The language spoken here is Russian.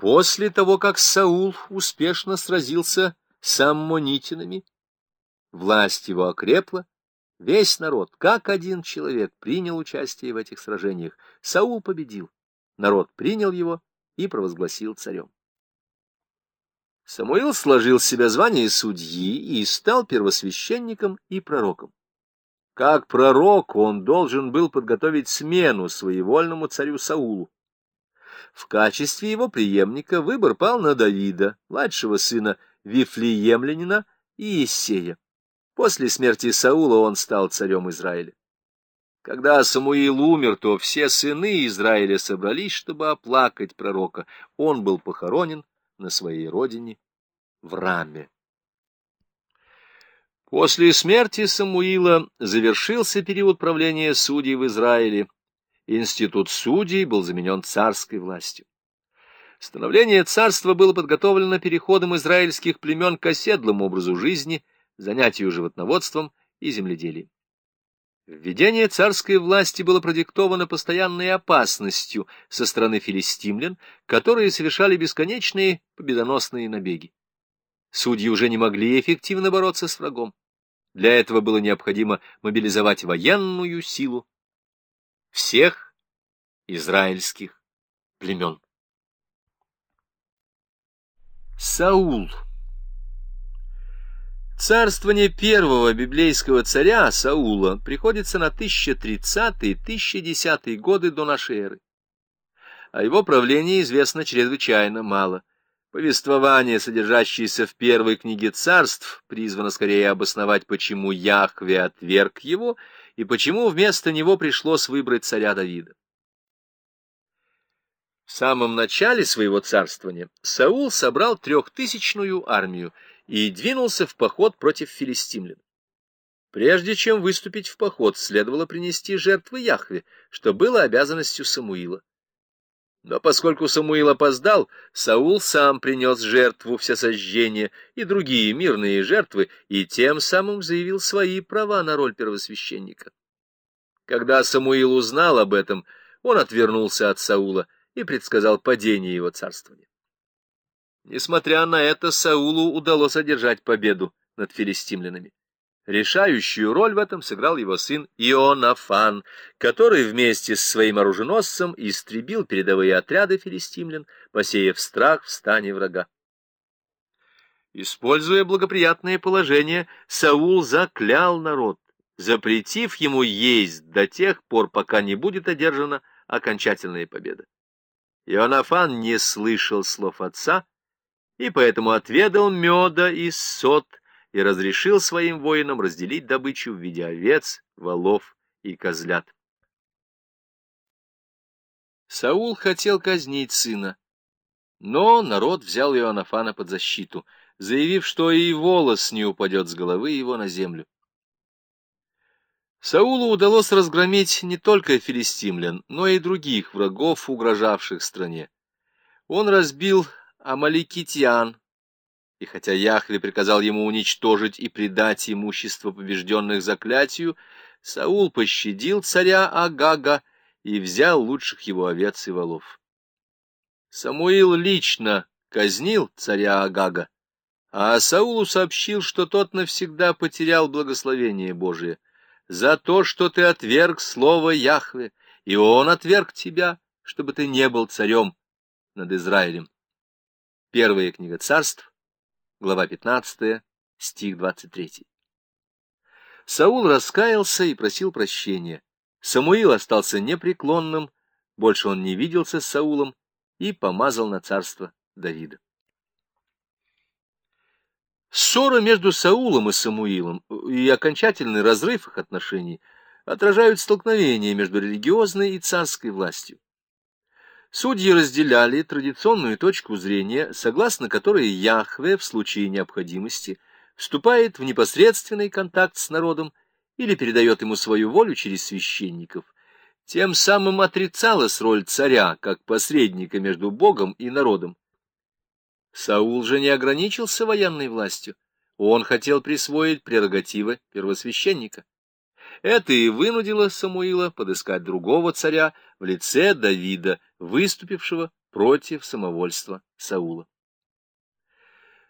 После того, как Саул успешно сразился с аммонитинами, власть его окрепла, весь народ, как один человек, принял участие в этих сражениях. Саул победил, народ принял его и провозгласил царем. Самуил сложил в себя звание судьи и стал первосвященником и пророком. Как пророк он должен был подготовить смену своевольному царю Саулу. В качестве его преемника выбор пал на Давида, младшего сына Вифлеемлянина и Есея. После смерти Саула он стал царем Израиля. Когда Самуил умер, то все сыны Израиля собрались, чтобы оплакать пророка. Он был похоронен на своей родине в Раме. После смерти Самуила завершился период правления судей в Израиле. Институт судей был заменен царской властью. Становление царства было подготовлено переходом израильских племен к оседлому образу жизни, занятию животноводством и земледелием. Введение царской власти было продиктовано постоянной опасностью со стороны филистимлян, которые совершали бесконечные победоносные набеги. Судьи уже не могли эффективно бороться с врагом. Для этого было необходимо мобилизовать военную силу всех израильских племен. Саул Царствование первого библейского царя Саула приходится на 1030-1010 годы до нашей эры. О его правлении известно чрезвычайно мало. Повествование, содержащееся в первой книге царств, призвано скорее обосновать, почему Яхве отверг его и почему вместо него пришлось выбрать царя Давида. В самом начале своего царствования Саул собрал трехтысячную армию — и двинулся в поход против филистимлян. Прежде чем выступить в поход, следовало принести жертвы Яхве, что было обязанностью Самуила. Но поскольку Самуил опоздал, Саул сам принес жертву всесожжения и другие мирные жертвы, и тем самым заявил свои права на роль первосвященника. Когда Самуил узнал об этом, он отвернулся от Саула и предсказал падение его царствования. Несмотря на это, Саулу удалось одержать победу над филистимлянами. Решающую роль в этом сыграл его сын Ионафан, который вместе с своим оруженосцем истребил передовые отряды филистимлян, посеяв страх в стане врага. Используя благоприятное положение, Саул заклял народ, запретив ему есть до тех пор, пока не будет одержана окончательная победа. Ионафан не слышал слов отца, и поэтому отведал меда и сот и разрешил своим воинам разделить добычу в виде овец, волов и козлят. Саул хотел казнить сына, но народ взял Иоаннафана под защиту, заявив, что и волос не упадет с головы его на землю. Саулу удалось разгромить не только филистимлян, но и других врагов, угрожавших стране. Он разбил амаликитян, и хотя Яхве приказал ему уничтожить и предать имущество побежденных заклятию, Саул пощадил царя Агага и взял лучших его овец и волов. Самуил лично казнил царя Агага, а Саулу сообщил, что тот навсегда потерял благословение Божие за то, что ты отверг слово Яхве, и он отверг тебя, чтобы ты не был царем над Израилем. Первая книга царств, глава 15, стих 23. Саул раскаялся и просил прощения. Самуил остался непреклонным, больше он не виделся с Саулом и помазал на царство Давида. Ссора между Саулом и Самуилом и окончательный разрыв их отношений отражают столкновение между религиозной и царской властью. Судьи разделяли традиционную точку зрения, согласно которой Яхве в случае необходимости вступает в непосредственный контакт с народом или передает ему свою волю через священников. Тем самым отрицалась роль царя как посредника между Богом и народом. Саул же не ограничился военной властью. Он хотел присвоить прерогативы первосвященника. Это и вынудило Самуила подыскать другого царя в лице Давида, выступившего против самовольства Саула.